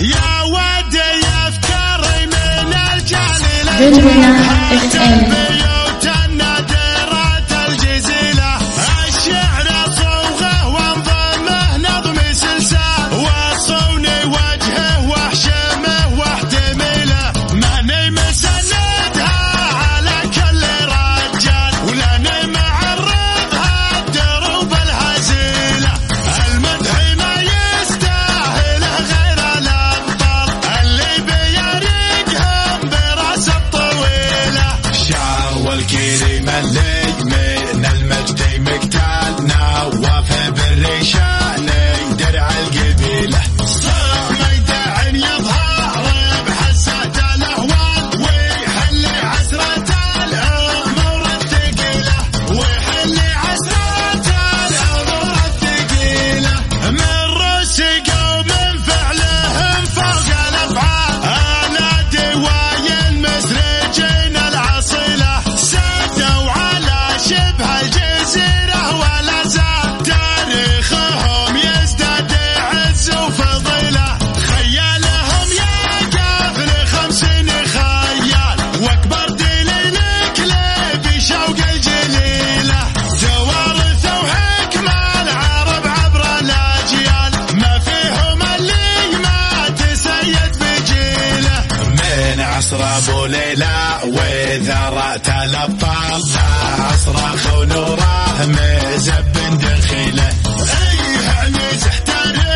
يا ودي افكاري من الجليل. أبو ليلى وذرات الأبطال أصرخ ونوره مزب دخيلة. إيه عليك احترم.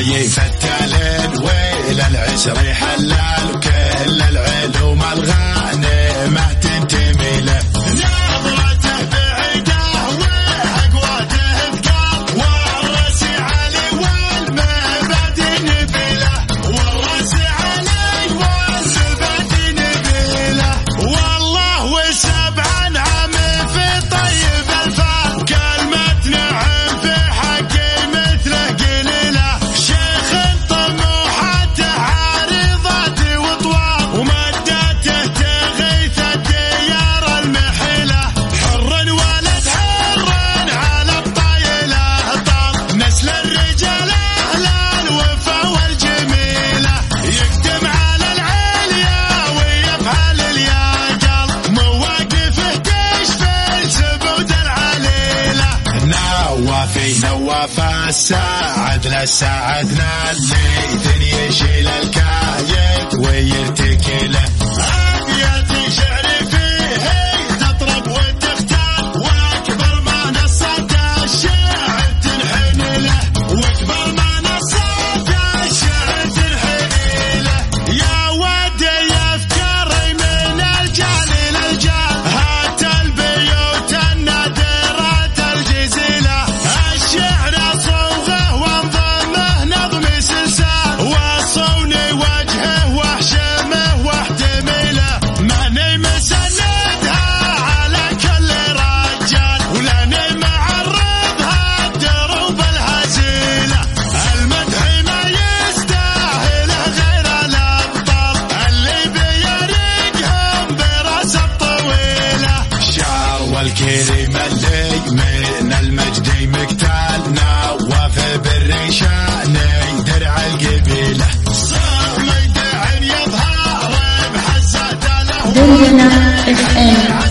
taillé. Ça. الساعة لسعدنا اللي دنيا شيل والكلمة اللي من المجد مقتال نواف بالريشان درع القبيلة. صامد عن يظهر بحزة دنيا نعم، FM